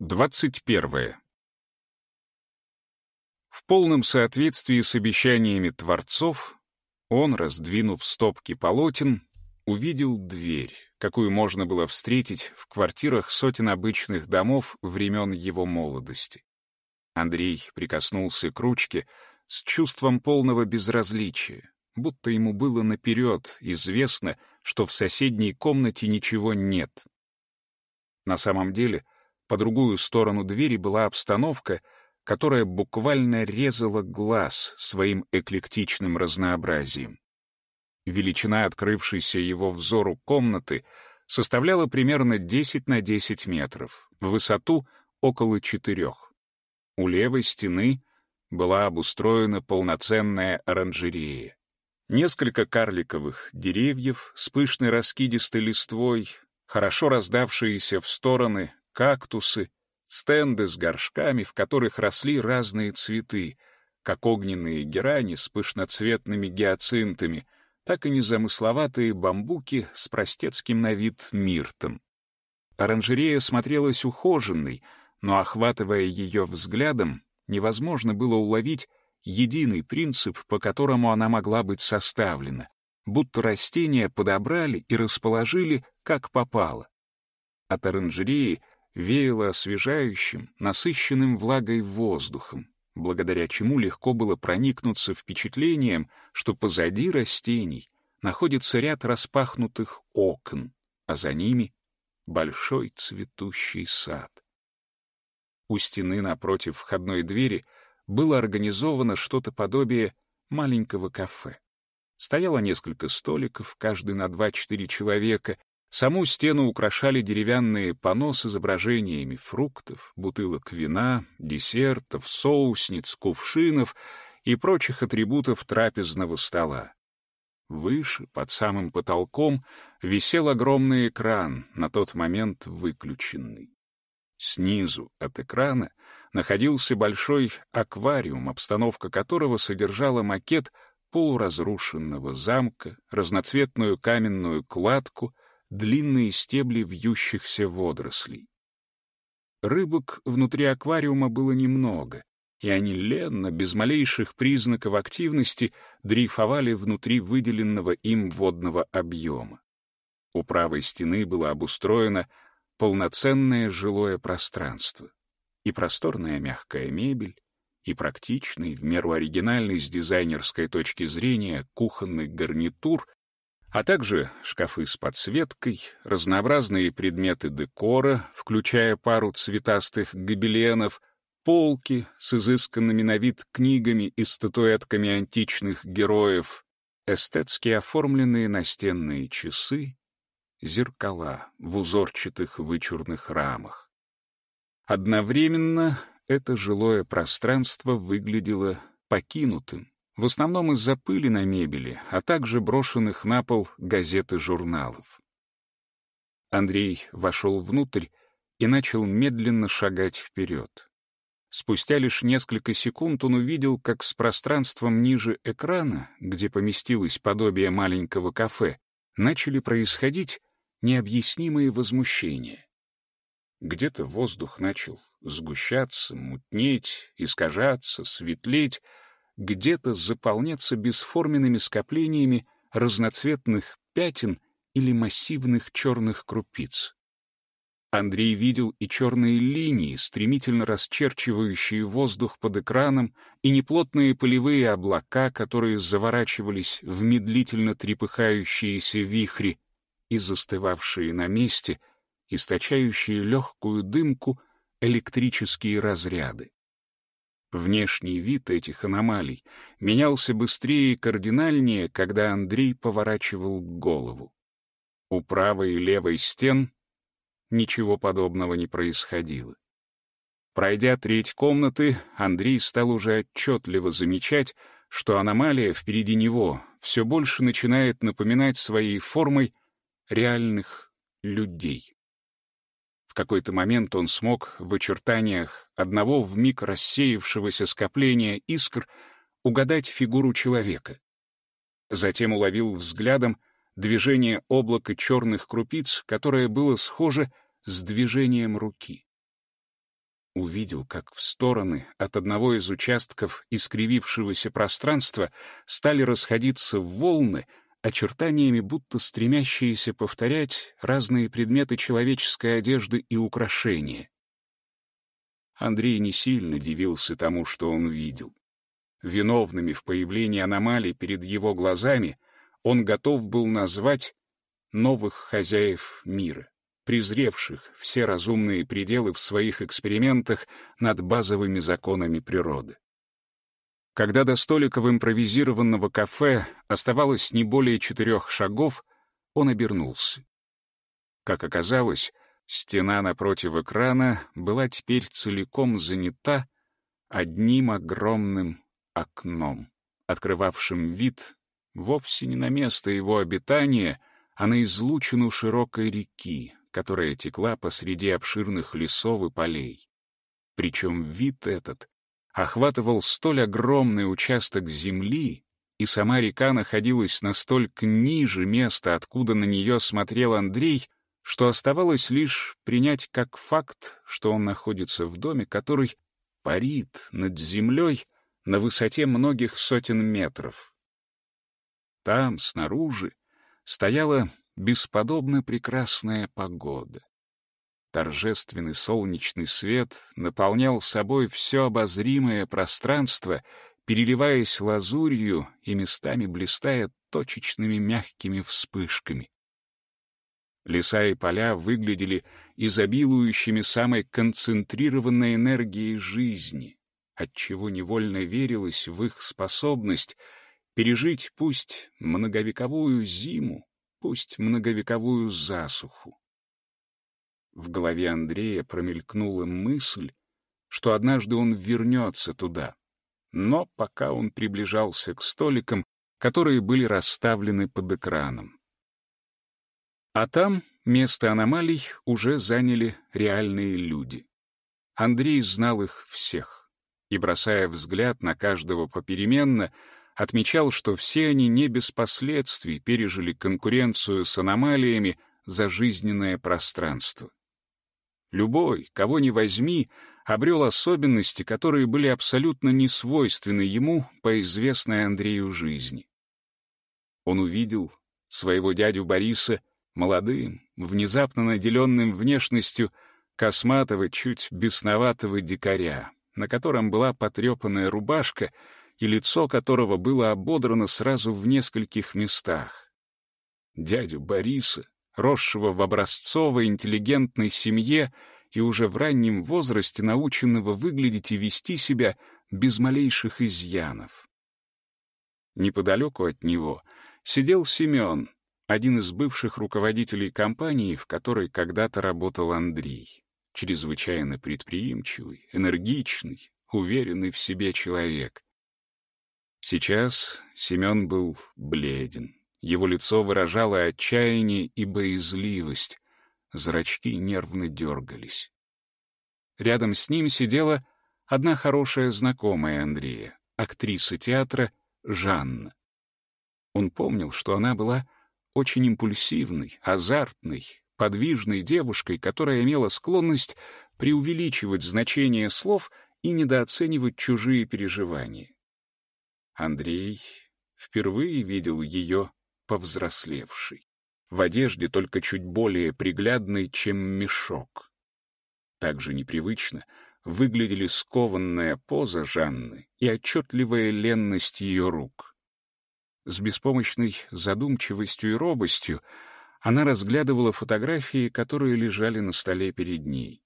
21. В полном соответствии с обещаниями творцов, он, раздвинув стопки полотен, увидел дверь, какую можно было встретить в квартирах сотен обычных домов времен его молодости. Андрей прикоснулся к ручке с чувством полного безразличия, будто ему было наперед известно, что в соседней комнате ничего нет. На самом деле — по другую сторону двери была обстановка, которая буквально резала глаз своим эклектичным разнообразием. Величина открывшейся его взору комнаты составляла примерно 10 на 10 метров, в высоту — около четырех. У левой стены была обустроена полноценная оранжерея. Несколько карликовых деревьев с пышной раскидистой листвой, хорошо раздавшиеся в стороны, кактусы, стенды с горшками, в которых росли разные цветы, как огненные герани с пышноцветными гиацинтами, так и незамысловатые бамбуки с простецким на вид миртом. Оранжерея смотрелась ухоженной, но, охватывая ее взглядом, невозможно было уловить единый принцип, по которому она могла быть составлена, будто растения подобрали и расположили, как попало. От оранжереи веяло освежающим, насыщенным влагой воздухом, благодаря чему легко было проникнуться впечатлением, что позади растений находится ряд распахнутых окон, а за ними — большой цветущий сад. У стены напротив входной двери было организовано что-то подобие маленького кафе. Стояло несколько столиков, каждый на два-четыре человека, Саму стену украшали деревянные панно с изображениями фруктов, бутылок вина, десертов, соусниц, кувшинов и прочих атрибутов трапезного стола. Выше, под самым потолком, висел огромный экран, на тот момент выключенный. Снизу от экрана находился большой аквариум, обстановка которого содержала макет полуразрушенного замка, разноцветную каменную кладку — длинные стебли вьющихся водорослей. Рыбок внутри аквариума было немного, и они ленно, без малейших признаков активности, дрейфовали внутри выделенного им водного объема. У правой стены было обустроено полноценное жилое пространство. И просторная мягкая мебель, и практичный, в меру оригинальный с дизайнерской точки зрения, кухонный гарнитур а также шкафы с подсветкой, разнообразные предметы декора, включая пару цветастых гобеленов, полки с изысканными на вид книгами и статуэтками античных героев, эстетски оформленные настенные часы, зеркала в узорчатых вычурных рамах. Одновременно это жилое пространство выглядело покинутым, в основном из-за пыли на мебели, а также брошенных на пол газет и журналов. Андрей вошел внутрь и начал медленно шагать вперед. Спустя лишь несколько секунд он увидел, как с пространством ниже экрана, где поместилось подобие маленького кафе, начали происходить необъяснимые возмущения. Где-то воздух начал сгущаться, мутнеть, искажаться, светлеть, где-то заполняться бесформенными скоплениями разноцветных пятен или массивных черных крупиц. Андрей видел и черные линии, стремительно расчерчивающие воздух под экраном, и неплотные полевые облака, которые заворачивались в медлительно трепыхающиеся вихри и застывавшие на месте, источающие легкую дымку электрические разряды. Внешний вид этих аномалий менялся быстрее и кардинальнее, когда Андрей поворачивал голову. У правой и левой стен ничего подобного не происходило. Пройдя треть комнаты, Андрей стал уже отчетливо замечать, что аномалия впереди него все больше начинает напоминать своей формой реальных людей какой-то момент он смог в очертаниях одного вмиг рассеявшегося скопления искр угадать фигуру человека. Затем уловил взглядом движение облака черных крупиц, которое было схоже с движением руки. увидел, как в стороны от одного из участков искривившегося пространства стали расходиться волны, очертаниями будто стремящиеся повторять разные предметы человеческой одежды и украшения. Андрей не сильно дивился тому, что он видел. Виновными в появлении аномалий перед его глазами он готов был назвать новых хозяев мира, презревших все разумные пределы в своих экспериментах над базовыми законами природы. Когда до столика в импровизированного кафе оставалось не более четырех шагов, он обернулся. Как оказалось, стена напротив экрана была теперь целиком занята одним огромным окном, открывавшим вид вовсе не на место его обитания, а на излучину широкой реки, которая текла посреди обширных лесов и полей. Причем вид этот охватывал столь огромный участок земли, и сама река находилась настолько ниже места, откуда на нее смотрел Андрей, что оставалось лишь принять как факт, что он находится в доме, который парит над землей на высоте многих сотен метров. Там, снаружи, стояла бесподобно прекрасная погода. Торжественный солнечный свет наполнял собой все обозримое пространство, переливаясь лазурью и местами блистая точечными мягкими вспышками. Леса и поля выглядели изобилующими самой концентрированной энергией жизни, отчего невольно верилось в их способность пережить пусть многовековую зиму, пусть многовековую засуху. В голове Андрея промелькнула мысль, что однажды он вернется туда. Но пока он приближался к столикам, которые были расставлены под экраном. А там место аномалий уже заняли реальные люди. Андрей знал их всех и, бросая взгляд на каждого попеременно, отмечал, что все они не без последствий пережили конкуренцию с аномалиями за жизненное пространство. Любой, кого ни возьми, обрел особенности, которые были абсолютно не свойственны ему по известной Андрею жизни. Он увидел своего дядю Бориса молодым, внезапно наделенным внешностью косматого, чуть бесноватого дикаря, на котором была потрепанная рубашка — и лицо которого было ободрано сразу в нескольких местах. Дядю Бориса, росшего в образцовой интеллигентной семье и уже в раннем возрасте наученного выглядеть и вести себя без малейших изъянов. Неподалеку от него сидел Семен, один из бывших руководителей компании, в которой когда-то работал Андрей. Чрезвычайно предприимчивый, энергичный, уверенный в себе человек. Сейчас Семен был бледен. Его лицо выражало отчаяние и боязливость. Зрачки нервно дергались. Рядом с ним сидела одна хорошая знакомая Андрея, актриса театра Жанна. Он помнил, что она была очень импульсивной, азартной, подвижной девушкой, которая имела склонность преувеличивать значение слов и недооценивать чужие переживания. Андрей впервые видел ее повзрослевшей, в одежде только чуть более приглядной, чем мешок. Также непривычно выглядели скованная поза Жанны и отчетливая ленность ее рук. С беспомощной задумчивостью и робостью она разглядывала фотографии, которые лежали на столе перед ней.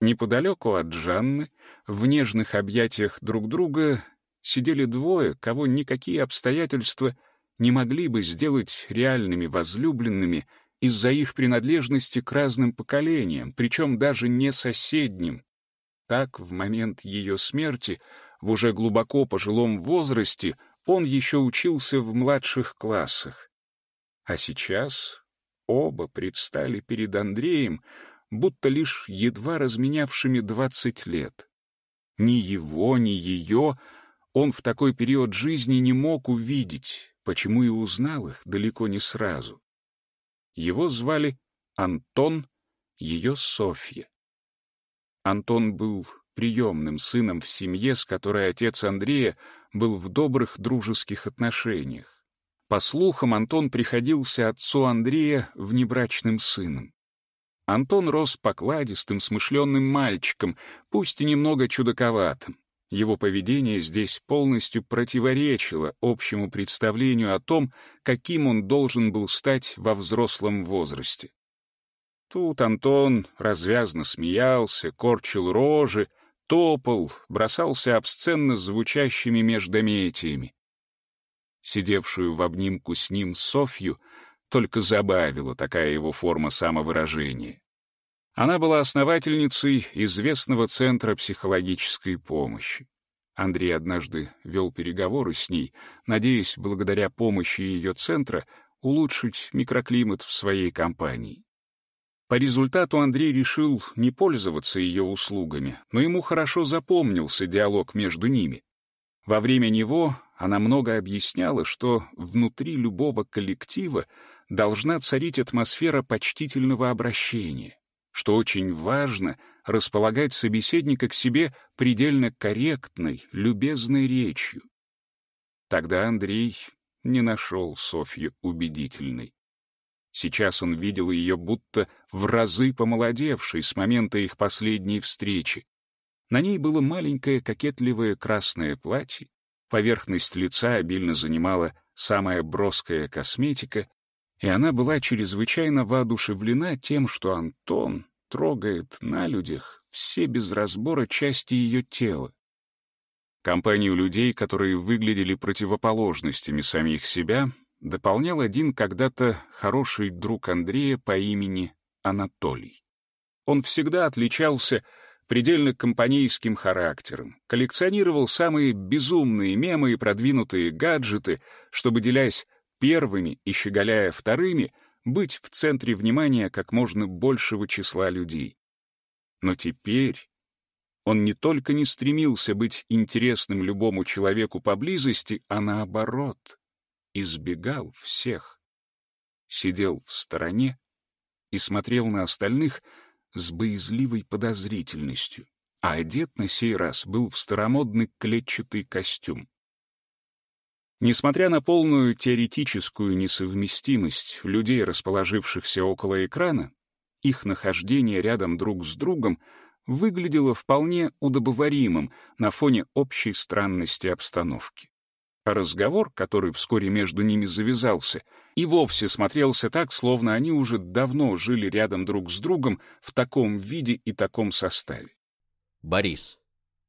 Неподалеку от Жанны, в нежных объятиях друг друга, сидели двое, кого никакие обстоятельства не могли бы сделать реальными возлюбленными из-за их принадлежности к разным поколениям, причем даже не соседним. Так, в момент ее смерти, в уже глубоко пожилом возрасте, он еще учился в младших классах. А сейчас оба предстали перед Андреем, будто лишь едва разменявшими двадцать лет. Ни его, ни ее он в такой период жизни не мог увидеть, почему и узнал их далеко не сразу. Его звали Антон, ее Софья. Антон был приемным сыном в семье, с которой отец Андрея был в добрых дружеских отношениях. По слухам, Антон приходился отцу Андрея внебрачным сыном. Антон рос покладистым, смышленным мальчиком, пусть и немного чудаковатым. Его поведение здесь полностью противоречило общему представлению о том, каким он должен был стать во взрослом возрасте. Тут Антон развязно смеялся, корчил рожи, топал, бросался обсценно звучащими междометиями. Сидевшую в обнимку с ним Софью только забавила такая его форма самовыражения. Она была основательницей известного центра психологической помощи. Андрей однажды вел переговоры с ней, надеясь благодаря помощи ее центра улучшить микроклимат в своей компании. По результату Андрей решил не пользоваться ее услугами, но ему хорошо запомнился диалог между ними. Во время него она много объясняла, что внутри любого коллектива должна царить атмосфера почтительного обращения, что очень важно располагать собеседника к себе предельно корректной, любезной речью. Тогда Андрей не нашел Софью убедительной. Сейчас он видел ее будто в разы помолодевшей с момента их последней встречи. На ней было маленькое кокетливое красное платье, поверхность лица обильно занимала самая броская косметика, и она была чрезвычайно воодушевлена тем, что Антон трогает на людях все без разбора части ее тела. Компанию людей, которые выглядели противоположностями самих себя, дополнял один когда-то хороший друг Андрея по имени Анатолий. Он всегда отличался предельно компанейским характером, коллекционировал самые безумные мемы и продвинутые гаджеты, чтобы, делясь первыми и щеголяя вторыми, быть в центре внимания как можно большего числа людей. Но теперь он не только не стремился быть интересным любому человеку поблизости, а наоборот, избегал всех. Сидел в стороне и смотрел на остальных с боязливой подозрительностью, а одет на сей раз был в старомодный клетчатый костюм. Несмотря на полную теоретическую несовместимость людей, расположившихся около экрана, их нахождение рядом друг с другом выглядело вполне удобоваримым на фоне общей странности обстановки. А разговор, который вскоре между ними завязался, и вовсе смотрелся так, словно они уже давно жили рядом друг с другом в таком виде и таком составе. Борис,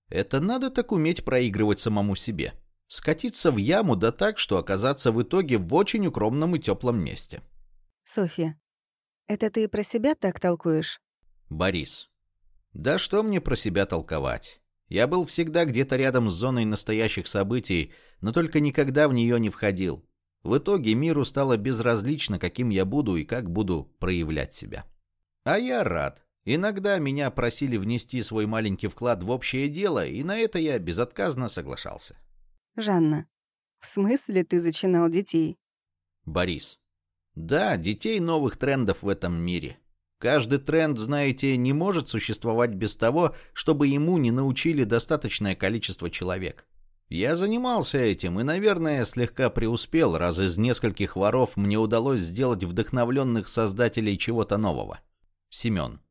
это надо так уметь проигрывать самому себе. Скатиться в яму да так, что оказаться в итоге в очень укромном и теплом месте. Софья, это ты про себя так толкуешь? Борис, да что мне про себя толковать? Я был всегда где-то рядом с зоной настоящих событий, но только никогда в нее не входил. В итоге миру стало безразлично, каким я буду и как буду проявлять себя. А я рад. Иногда меня просили внести свой маленький вклад в общее дело, и на это я безотказно соглашался. Жанна, в смысле ты зачинал детей? Борис. Да, детей новых трендов в этом мире. Каждый тренд, знаете, не может существовать без того, чтобы ему не научили достаточное количество человек. Я занимался этим и, наверное, слегка преуспел, раз из нескольких воров мне удалось сделать вдохновленных создателей чего-то нового. Семен.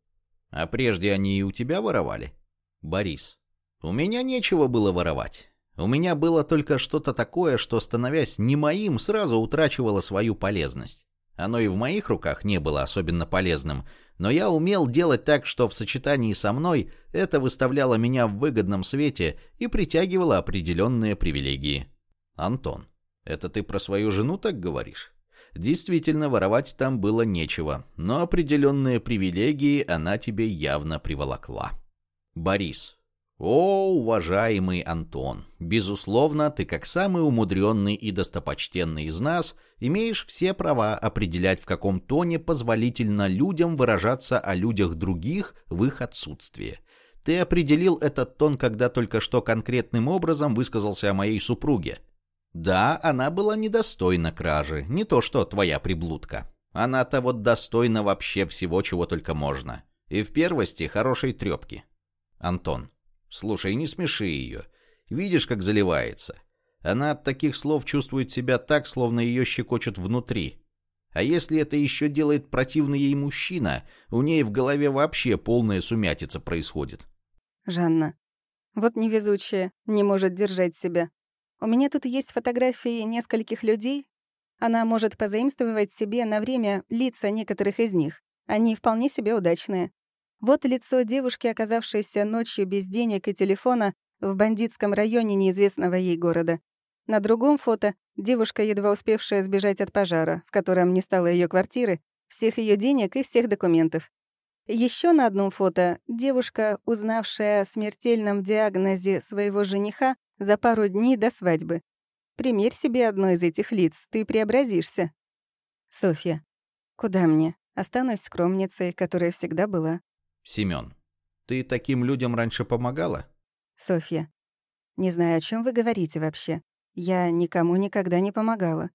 А прежде они и у тебя воровали? Борис. У меня нечего было воровать. У меня было только что-то такое, что, становясь не моим, сразу утрачивало свою полезность. Оно и в моих руках не было особенно полезным, но я умел делать так, что в сочетании со мной это выставляло меня в выгодном свете и притягивало определенные привилегии. Антон, это ты про свою жену так говоришь? Действительно, воровать там было нечего, но определенные привилегии она тебе явно приволокла. Борис, о, уважаемый Антон, безусловно, ты как самый умудренный и достопочтенный из нас имеешь все права определять, в каком тоне позволительно людям выражаться о людях других в их отсутствии. Ты определил этот тон, когда только что конкретным образом высказался о моей супруге. Да, она была недостойна кражи, не то что твоя приблудка. Она-то вот достойна вообще всего, чего только можно. И в первости хорошей трепки. Антон. Слушай, не смеши ее. Видишь, как заливается. Она от таких слов чувствует себя так, словно ее щекочут внутри. А если это еще делает противный ей мужчина, у ней в голове вообще полная сумятица происходит. Жанна. Вот невезучая, не может держать себя. У меня тут есть фотографии нескольких людей. Она может позаимствовать себе на время лица некоторых из них. Они вполне себе удачные. Вот лицо девушки, оказавшейся ночью без денег и телефона в бандитском районе неизвестного ей города. На другом фото — девушка, едва успевшая сбежать от пожара, в котором не стало ее квартиры, всех ее денег и всех документов. Еще на одном фото — девушка, узнавшая о смертельном диагнозе своего жениха за пару дней до свадьбы. Примерь себе одно из этих лиц, ты преобразишься. Софья. Куда мне? Останусь скромницей, которая всегда была. Семён. Ты таким людям раньше помогала? Софья. Не знаю, о чем вы говорите вообще. Я никому никогда не помогала.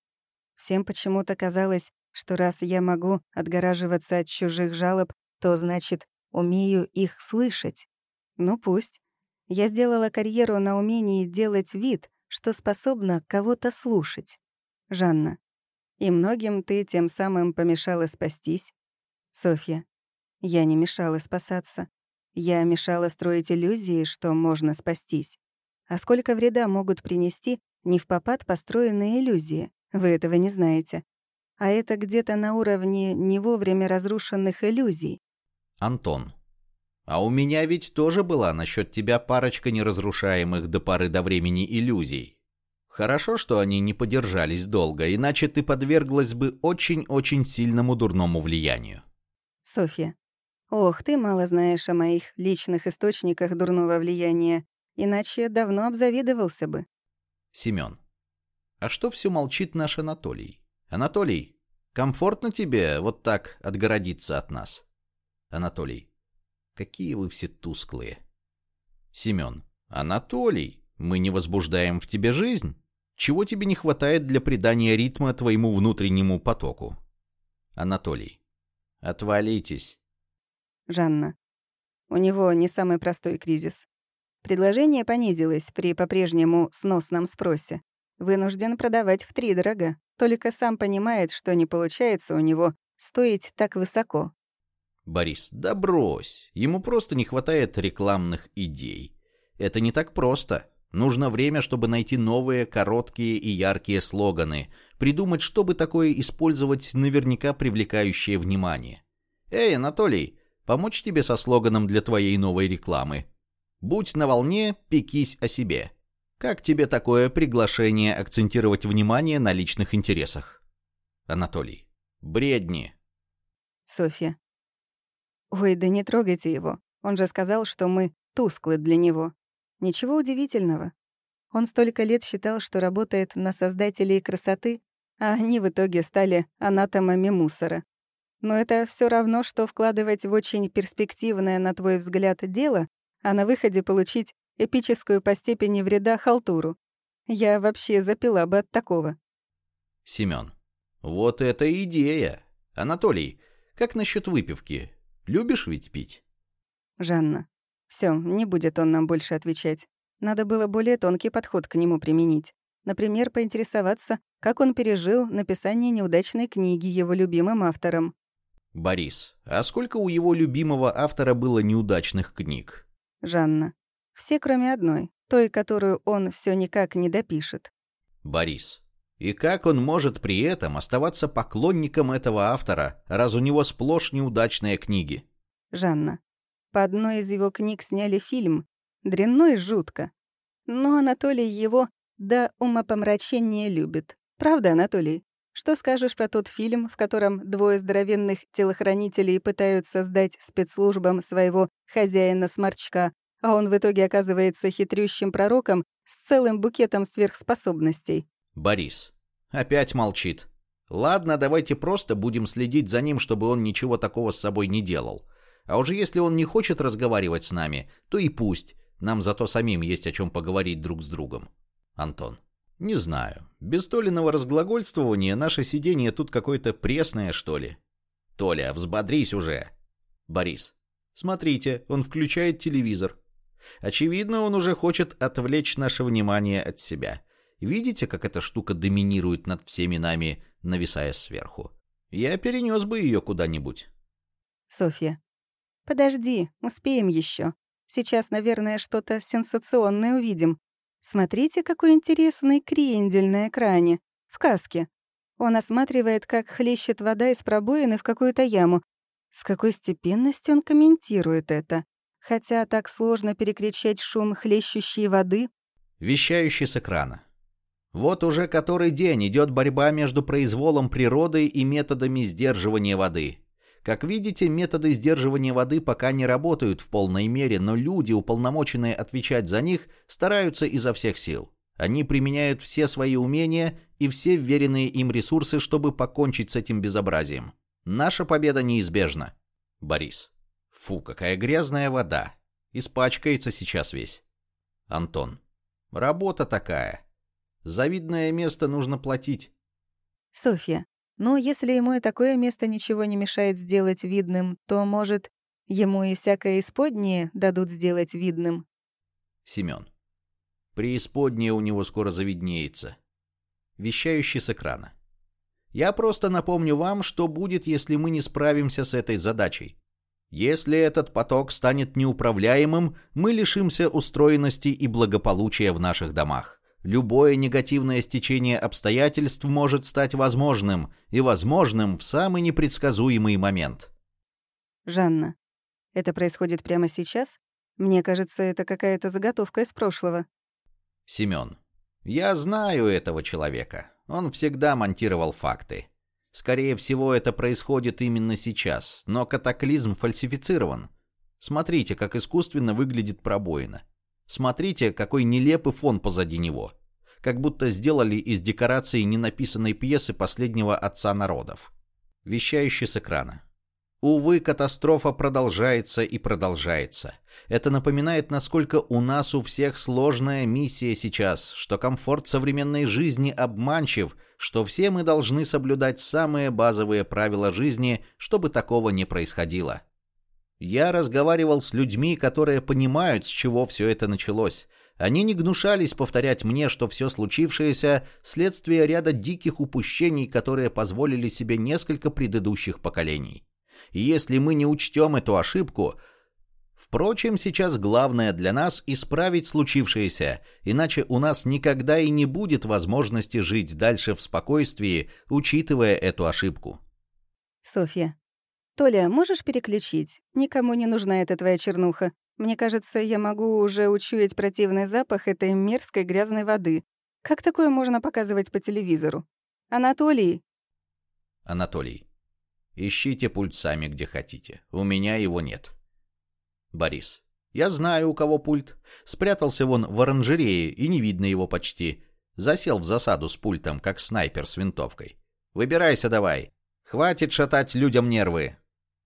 Всем почему-то казалось, что раз я могу отгораживаться от чужих жалоб, то значит, умею их слышать. Ну пусть. Я сделала карьеру на умении делать вид, что способна кого-то слушать. Жанна. И многим ты тем самым помешала спастись. Софья. Я не мешала спасаться. Я мешала строить иллюзии, что можно спастись. А сколько вреда могут принести не в попад построенные иллюзии. Вы этого не знаете. А это где-то на уровне не вовремя разрушенных иллюзий. Антон. А у меня ведь тоже была насчет тебя парочка неразрушаемых до поры до времени иллюзий. Хорошо, что они не подержались долго, иначе ты подверглась бы очень-очень сильному дурному влиянию. Софья. Ох, ты мало знаешь о моих личных источниках дурного влияния, иначе давно обзавидовался бы. Семён. А что все молчит наш Анатолий? Анатолий, комфортно тебе вот так отгородиться от нас? Анатолий. Какие вы все тусклые. Семён. Анатолий, мы не возбуждаем в тебе жизнь? Чего тебе не хватает для придания ритма твоему внутреннему потоку? Анатолий. Отвалитесь. Жанна. У него не самый простой кризис. Предложение понизилось при по-прежнему сносном спросе. Вынужден продавать в три дорога. Только сам понимает, что не получается у него стоить так высоко. Борис, да брось. Ему просто не хватает рекламных идей. Это не так просто. Нужно время, чтобы найти новые, короткие и яркие слоганы, придумать, чтобы такое использовать, наверняка привлекающее внимание. Эй, Анатолий, помочь тебе со слоганом для твоей новой рекламы? Будь на волне, пекись о себе. Как тебе такое приглашение акцентировать внимание на личных интересах? Анатолий. Бредни. Софья. Ой, да не трогайте его. Он же сказал, что мы тусклы для него. Ничего удивительного. Он столько лет считал, что работает на создателей красоты, а они в итоге стали анатомами мусора. Но это все равно, что вкладывать в очень перспективное, на твой взгляд, дело, а на выходе получить эпическую по степени вреда халтуру. Я вообще запила бы от такого. Семён. Вот это идея. Анатолий, как насчет выпивки? Любишь ведь пить? Жанна. Все, не будет он нам больше отвечать. Надо было более тонкий подход к нему применить. Например, поинтересоваться, как он пережил написание неудачной книги его любимым автором. Борис, а сколько у его любимого автора было неудачных книг? Жанна. Все, кроме одной, той, которую он все никак не допишет. Борис. И как он может при этом оставаться поклонником этого автора, раз у него сплошь неудачные книги? Жанна. По одной из его книг сняли фильм. Дрянной жутко. Но Анатолий его до умопомрачения любит. Правда, Анатолий? Что скажешь про тот фильм, в котором двое здоровенных телохранителей пытаются сдать спецслужбам своего хозяина-сморчка, а он в итоге оказывается хитрющим пророком с целым букетом сверхспособностей? Борис. Опять молчит. Ладно, давайте просто будем следить за ним, чтобы он ничего такого с собой не делал. А уже если он не хочет разговаривать с нами, то и пусть. Нам зато самим есть о чем поговорить друг с другом. Антон. Не знаю. Без Толиного разглагольствования наше сидение тут какое-то пресное, что ли. Толя, взбодрись уже. Борис. Смотрите, он включает телевизор. Очевидно, он уже хочет отвлечь наше внимание от себя. Видите, как эта штука доминирует над всеми нами, нависая сверху? Я перенес бы ее куда-нибудь. Софья. Подожди, успеем еще. Сейчас, наверное, что-то сенсационное увидим. Смотрите, какой интересный крендель на экране. В каске. Он осматривает, как хлещет вода из пробоины в какую-то яму. С какой степенностью он комментирует это. Хотя так сложно перекричать шум хлещущей воды. Вещающий с экрана. Вот уже который день идет борьба между произволом природы и методами сдерживания воды. Как видите, методы сдерживания воды пока не работают в полной мере, но люди, уполномоченные отвечать за них, стараются изо всех сил. Они применяют все свои умения и все вверенные им ресурсы, чтобы покончить с этим безобразием. Наша победа неизбежна. Борис. Фу, какая грязная вода. Испачкается сейчас весь. Антон. Работа такая. Завидное место нужно платить. Софья. Но если ему и такое место ничего не мешает сделать видным, то, может, ему и всякое исподнее дадут сделать видным? Семён. Преисподнее у него скоро завиднеется. Вещающий с экрана. Я просто напомню вам, что будет, если мы не справимся с этой задачей. Если этот поток станет неуправляемым, мы лишимся устроенности и благополучия в наших домах любое негативное стечение обстоятельств может стать возможным, и возможным в самый непредсказуемый момент. Жанна, это происходит прямо сейчас? Мне кажется, это какая-то заготовка из прошлого. Семён, я знаю этого человека. Он всегда монтировал факты. Скорее всего, это происходит именно сейчас, но катаклизм фальсифицирован. Смотрите, как искусственно выглядит пробоина. Смотрите, какой нелепый фон позади него. Как будто сделали из декорации ненаписанной пьесы последнего отца народов. Вещающий с экрана. Увы, катастрофа продолжается и продолжается. Это напоминает, насколько у нас у всех сложная миссия сейчас, что комфорт современной жизни обманчив, что все мы должны соблюдать самые базовые правила жизни, чтобы такого не происходило. Я разговаривал с людьми, которые понимают, с чего все это началось. Они не гнушались повторять мне, что все случившееся – следствие ряда диких упущений, которые позволили себе несколько предыдущих поколений. И если мы не учтем эту ошибку, Впрочем, сейчас главное для нас исправить случившееся, иначе у нас никогда и не будет возможности жить дальше в спокойствии, учитывая эту ошибку. Софья. «Толя, можешь переключить? Никому не нужна эта твоя чернуха. Мне кажется, я могу уже учуять противный запах этой мерзкой грязной воды. Как такое можно показывать по телевизору? Анатолий!» «Анатолий, ищите пульт сами, где хотите. У меня его нет». «Борис, я знаю, у кого пульт. Спрятался вон в оранжерее, и не видно его почти. Засел в засаду с пультом, как снайпер с винтовкой. Выбирайся давай. Хватит шатать людям нервы.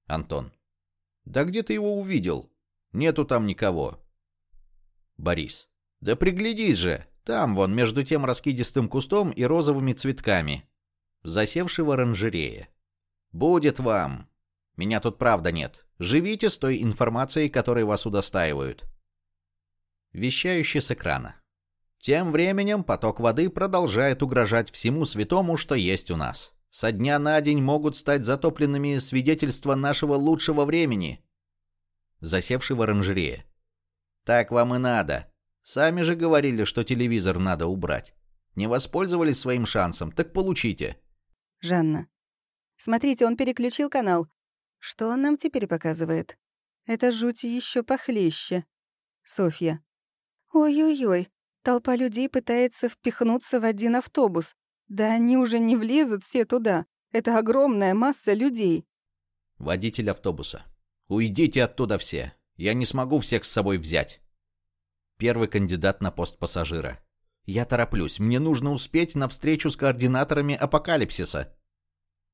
Антон. Да где ты его увидел? Нету там никого. Борис. Да приглядись же. Там, вон, между тем раскидистым кустом и розовыми цветками. Засевший в оранжерее. Будет вам. Меня тут правда нет. Живите с той информацией, которой вас удостаивают. Вещающий с экрана. Тем временем поток воды продолжает угрожать всему святому, что есть у нас. Со дня на день могут стать затопленными свидетельства нашего лучшего времени. Засевший в оранжерее. Так вам и надо. Сами же говорили, что телевизор надо убрать. Не воспользовались своим шансом, так получите. Жанна. Смотрите, он переключил канал. Что он нам теперь показывает? Это жуть еще похлеще. Софья. Ой-ой-ой, толпа людей пытается впихнуться в один автобус. Да они уже не влезут все туда. Это огромная масса людей. Водитель автобуса. Уйдите оттуда все. Я не смогу всех с собой взять. Первый кандидат на пост пассажира. Я тороплюсь. Мне нужно успеть на встречу с координаторами апокалипсиса.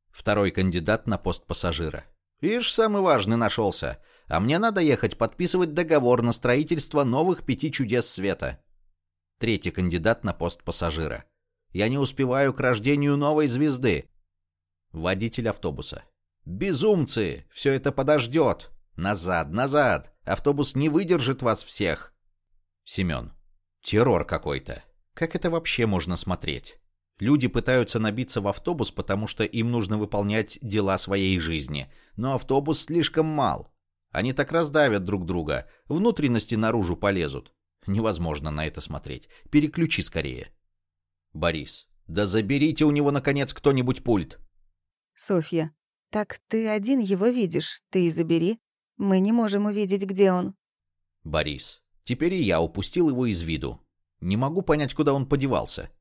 Второй кандидат на пост пассажира. Ишь, самый важный нашелся. А мне надо ехать подписывать договор на строительство новых пяти чудес света. Третий кандидат на пост пассажира. Я не успеваю к рождению новой звезды. Водитель автобуса. Безумцы! Все это подождет. Назад, назад. Автобус не выдержит вас всех. Семен. Террор какой-то. Как это вообще можно смотреть? Люди пытаются набиться в автобус, потому что им нужно выполнять дела своей жизни. Но автобус слишком мал. Они так раздавят друг друга, внутренности наружу полезут. Невозможно на это смотреть. Переключи скорее. Борис. Да заберите у него, наконец, кто-нибудь пульт. Софья. Так ты один его видишь, ты и забери. Мы не можем увидеть, где он. Борис. Теперь и я упустил его из виду. Не могу понять, куда он подевался.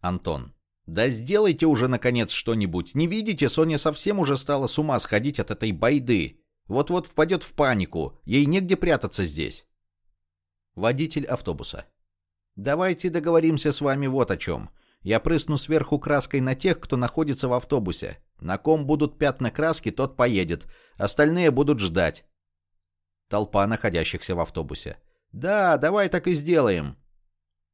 Антон. Да сделайте уже, наконец, что-нибудь. Не видите, Соня совсем уже стала с ума сходить от этой байды. Вот-вот впадет в панику. Ей негде прятаться здесь. Водитель автобуса. Давайте договоримся с вами вот о чем. Я прысну сверху краской на тех, кто находится в автобусе. На ком будут пятна краски, тот поедет. Остальные будут ждать. Толпа находящихся в автобусе. Да, давай так и сделаем.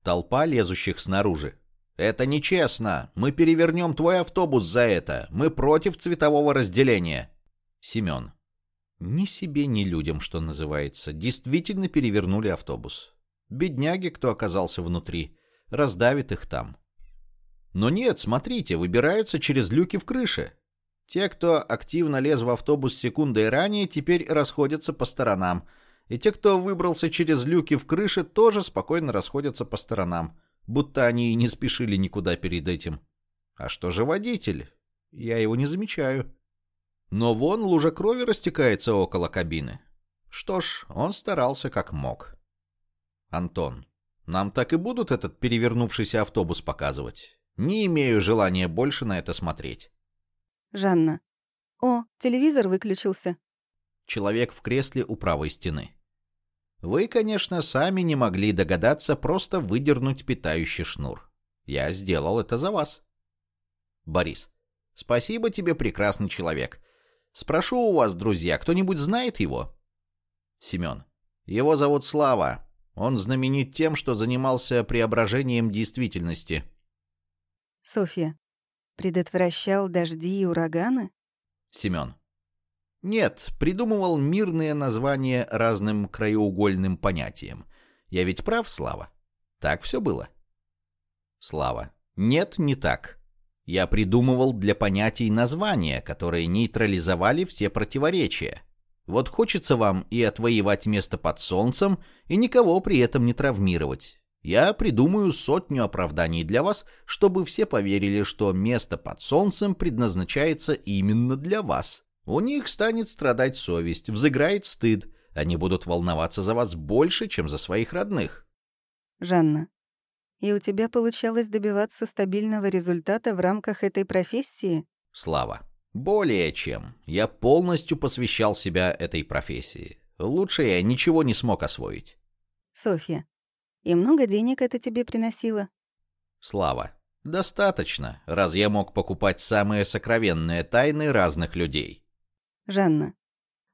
Толпа лезущих снаружи. Это нечестно. Мы перевернем твой автобус за это. Мы против цветового разделения. Семен. Ни себе, ни людям, что называется. Действительно перевернули автобус. Бедняги, кто оказался внутри. Раздавит их там. Но нет, смотрите, выбираются через люки в крыше. Те, кто активно лез в автобус секундой ранее, теперь расходятся по сторонам. И те, кто выбрался через люки в крыше, тоже спокойно расходятся по сторонам. Будто они и не спешили никуда перед этим. А что же водитель? Я его не замечаю. Но вон лужа крови растекается около кабины. Что ж, он старался как мог. Антон, нам так и будут этот перевернувшийся автобус показывать. Не имею желания больше на это смотреть. Жанна. О, телевизор выключился. Человек в кресле у правой стены. Вы, конечно, сами не могли догадаться просто выдернуть питающий шнур. Я сделал это за вас. Борис. Спасибо тебе, прекрасный человек. Спрошу у вас, друзья, кто-нибудь знает его? Семен. Его зовут Слава. Он знаменит тем, что занимался преображением действительности. Софья. Предотвращал дожди и ураганы? Семен. Нет, придумывал мирные названия разным краеугольным понятиям. Я ведь прав, Слава? Так все было? Слава. Нет, не так. Я придумывал для понятий названия, которые нейтрализовали все противоречия. Вот хочется вам и отвоевать место под солнцем, и никого при этом не травмировать. Я придумаю сотню оправданий для вас, чтобы все поверили, что место под солнцем предназначается именно для вас. У них станет страдать совесть, взыграет стыд. Они будут волноваться за вас больше, чем за своих родных. Жанна, и у тебя получалось добиваться стабильного результата в рамках этой профессии? Слава. Более чем. Я полностью посвящал себя этой профессии. Лучше я ничего не смог освоить. Софья. И много денег это тебе приносило? Слава. Достаточно, раз я мог покупать самые сокровенные тайны разных людей. Жанна.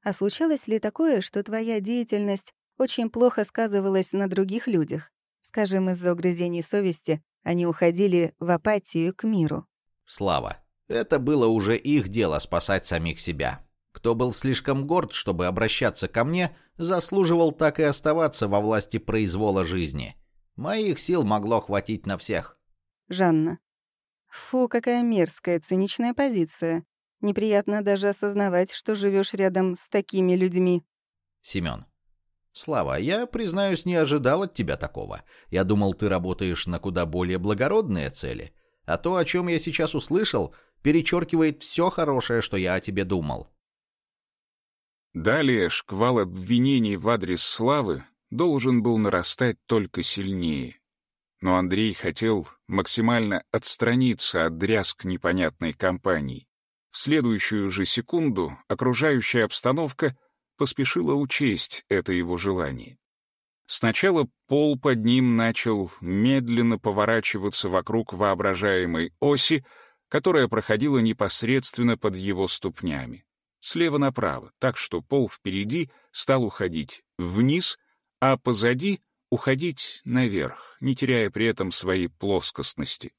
А случалось ли такое, что твоя деятельность очень плохо сказывалась на других людях? Скажем, из-за угрызений совести они уходили в апатию к миру. Слава. Это было уже их дело спасать самих себя. Кто был слишком горд, чтобы обращаться ко мне, заслуживал так и оставаться во власти произвола жизни. Моих сил могло хватить на всех. Жанна. Фу, какая мерзкая, циничная позиция. Неприятно даже осознавать, что живешь рядом с такими людьми. Семён. Слава, я, признаюсь, не ожидал от тебя такого. Я думал, ты работаешь на куда более благородные цели. А то, о чем я сейчас услышал, перечеркивает все хорошее, что я о тебе думал. Далее шквал обвинений в адрес Славы должен был нарастать только сильнее. Но Андрей хотел максимально отстраниться от дрязг непонятной компании. В следующую же секунду окружающая обстановка поспешила учесть это его желание. Сначала пол под ним начал медленно поворачиваться вокруг воображаемой оси, которая проходила непосредственно под его ступнями слева направо, так что пол впереди стал уходить вниз, а позади уходить наверх, не теряя при этом своей плоскостности.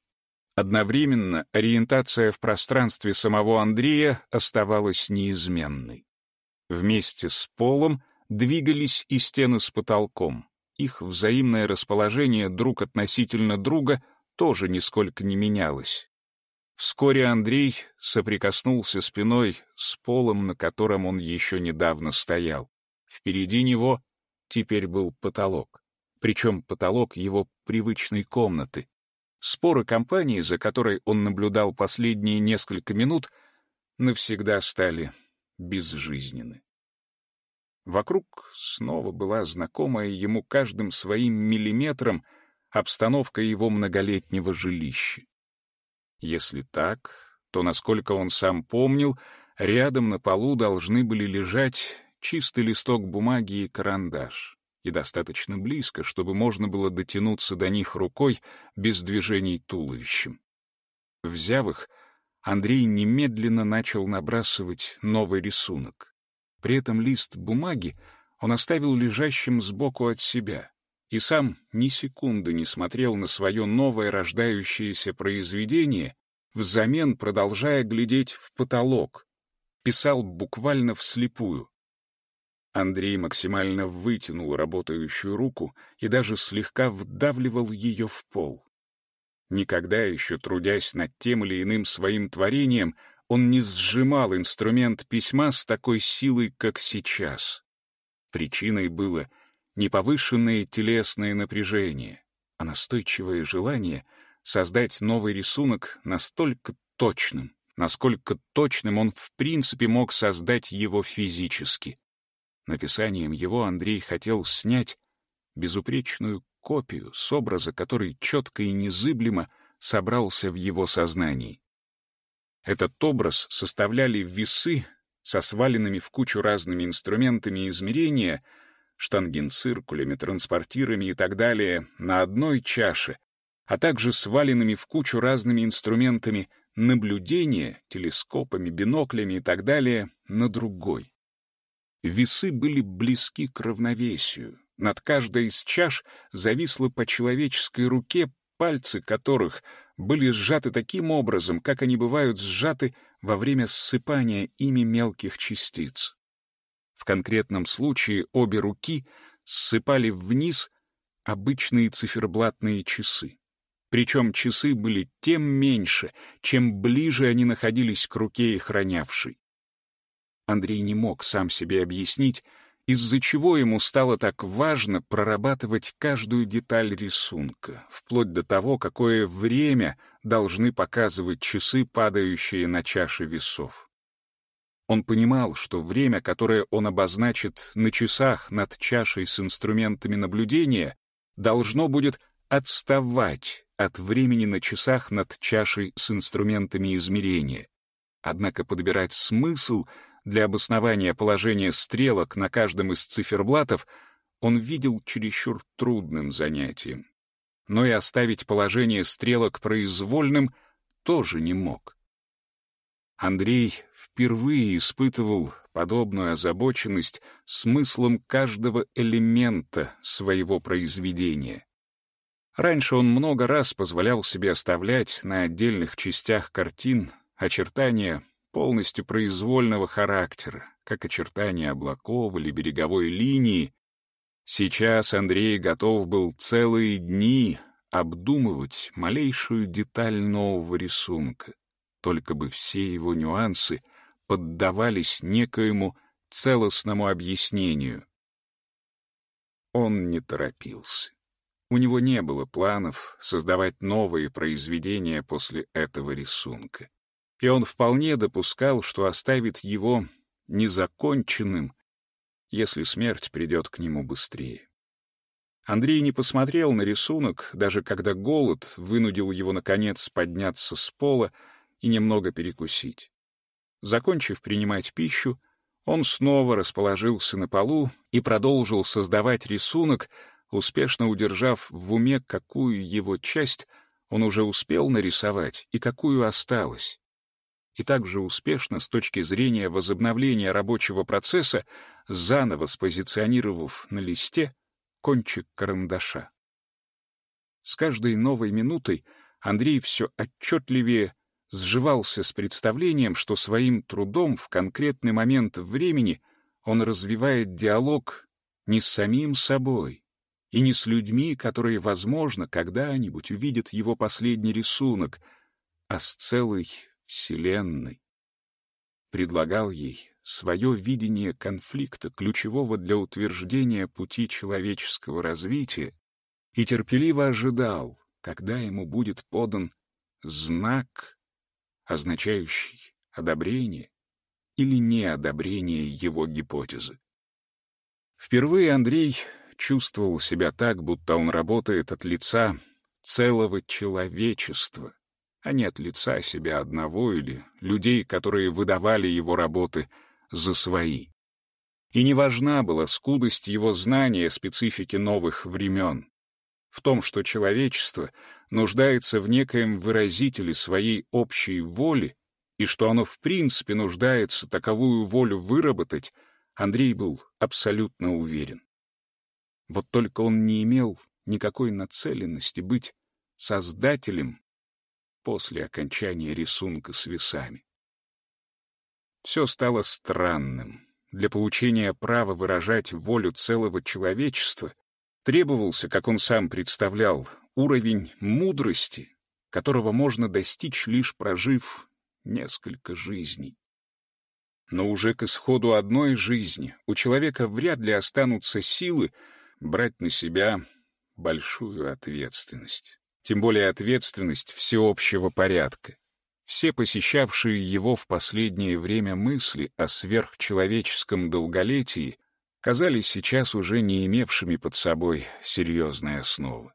Одновременно ориентация в пространстве самого Андрея оставалась неизменной. Вместе с полом двигались и стены с потолком. Их взаимное расположение друг относительно друга тоже нисколько не менялось. Вскоре Андрей соприкоснулся спиной с полом, на котором он еще недавно стоял. Впереди него теперь был потолок. Причем потолок его привычной комнаты. Споры компании, за которой он наблюдал последние несколько минут, навсегда стали безжизненны. Вокруг снова была знакомая ему каждым своим миллиметром обстановка его многолетнего жилища. Если так, то, насколько он сам помнил, рядом на полу должны были лежать чистый листок бумаги и карандаш, и достаточно близко, чтобы можно было дотянуться до них рукой без движений туловищем. Взяв их, Андрей немедленно начал набрасывать новый рисунок. При этом лист бумаги он оставил лежащим сбоку от себя и сам ни секунды не смотрел на свое новое рождающееся произведение, взамен продолжая глядеть в потолок. Писал буквально вслепую. Андрей максимально вытянул работающую руку и даже слегка вдавливал ее в пол. Никогда еще, трудясь над тем или иным своим творением, он не сжимал инструмент письма с такой силой, как сейчас. Причиной было — не повышенное телесное напряжение, а настойчивое желание создать новый рисунок настолько точным, насколько точным он в принципе мог создать его физически. Написанием его Андрей хотел снять безупречную копию с образа, который четко и незыблемо собрался в его сознании. Этот образ составляли весы со сваленными в кучу разными инструментами измерения — штангенциркулями, транспортирами и так далее на одной чаше, а также сваленными в кучу разными инструментами наблюдения, телескопами, биноклями и так далее на другой. Весы были близки к равновесию. Над каждой из чаш зависло по человеческой руке, пальцы которых были сжаты таким образом, как они бывают сжаты во время ссыпания ими мелких частиц. В конкретном случае обе руки ссыпали вниз обычные циферблатные часы. Причем часы были тем меньше, чем ближе они находились к руке их хранявшей. Андрей не мог сам себе объяснить, из-за чего ему стало так важно прорабатывать каждую деталь рисунка, вплоть до того, какое время должны показывать часы, падающие на чаши весов. Он понимал, что время, которое он обозначит на часах над чашей с инструментами наблюдения, должно будет отставать от времени на часах над чашей с инструментами измерения. Однако подбирать смысл для обоснования положения стрелок на каждом из циферблатов он видел чересчур трудным занятием. Но и оставить положение стрелок произвольным тоже не мог. Андрей впервые испытывал подобную озабоченность смыслом каждого элемента своего произведения. Раньше он много раз позволял себе оставлять на отдельных частях картин очертания полностью произвольного характера, как очертания облаков или береговой линии. Сейчас Андрей готов был целые дни обдумывать малейшую деталь нового рисунка только бы все его нюансы поддавались некоему целостному объяснению. Он не торопился. У него не было планов создавать новые произведения после этого рисунка. И он вполне допускал, что оставит его незаконченным, если смерть придет к нему быстрее. Андрей не посмотрел на рисунок, даже когда голод вынудил его, наконец, подняться с пола и немного перекусить. Закончив принимать пищу, он снова расположился на полу и продолжил создавать рисунок, успешно удержав в уме, какую его часть он уже успел нарисовать и какую осталось. И также успешно с точки зрения возобновления рабочего процесса, заново спозиционировав на листе кончик карандаша. С каждой новой минутой Андрей все отчетливее сживался с представлением, что своим трудом в конкретный момент времени он развивает диалог не с самим собой и не с людьми, которые, возможно, когда-нибудь увидят его последний рисунок, а с целой Вселенной. Предлагал ей свое видение конфликта, ключевого для утверждения пути человеческого развития, и терпеливо ожидал, когда ему будет подан знак, означающий одобрение или неодобрение его гипотезы. Впервые Андрей чувствовал себя так, будто он работает от лица целого человечества, а не от лица себя одного или людей, которые выдавали его работы за свои. И не важна была скудость его знания специфики новых времен. В том, что человечество нуждается в некоем выразителе своей общей воли, и что оно в принципе нуждается таковую волю выработать, Андрей был абсолютно уверен. Вот только он не имел никакой нацеленности быть создателем после окончания рисунка с весами. Все стало странным. Для получения права выражать волю целого человечества требовался, как он сам представлял, уровень мудрости, которого можно достичь, лишь прожив несколько жизней. Но уже к исходу одной жизни у человека вряд ли останутся силы брать на себя большую ответственность. Тем более ответственность всеобщего порядка. Все посещавшие его в последнее время мысли о сверхчеловеческом долголетии казались сейчас уже не имевшими под собой серьезной основы.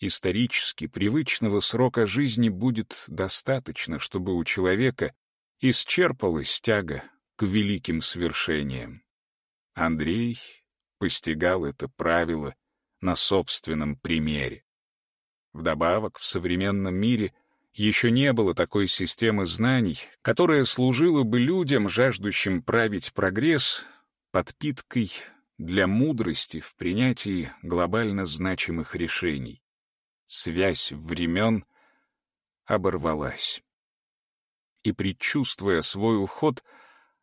Исторически привычного срока жизни будет достаточно, чтобы у человека исчерпалась тяга к великим свершениям. Андрей постигал это правило на собственном примере. Вдобавок, в современном мире еще не было такой системы знаний, которая служила бы людям, жаждущим править прогресс, подпиткой для мудрости в принятии глобально значимых решений связь времен оборвалась. И, предчувствуя свой уход,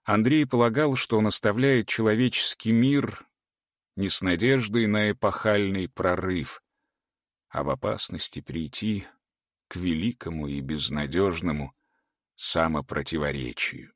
Андрей полагал, что он оставляет человеческий мир не с надеждой на эпохальный прорыв, а в опасности прийти к великому и безнадежному самопротиворечию.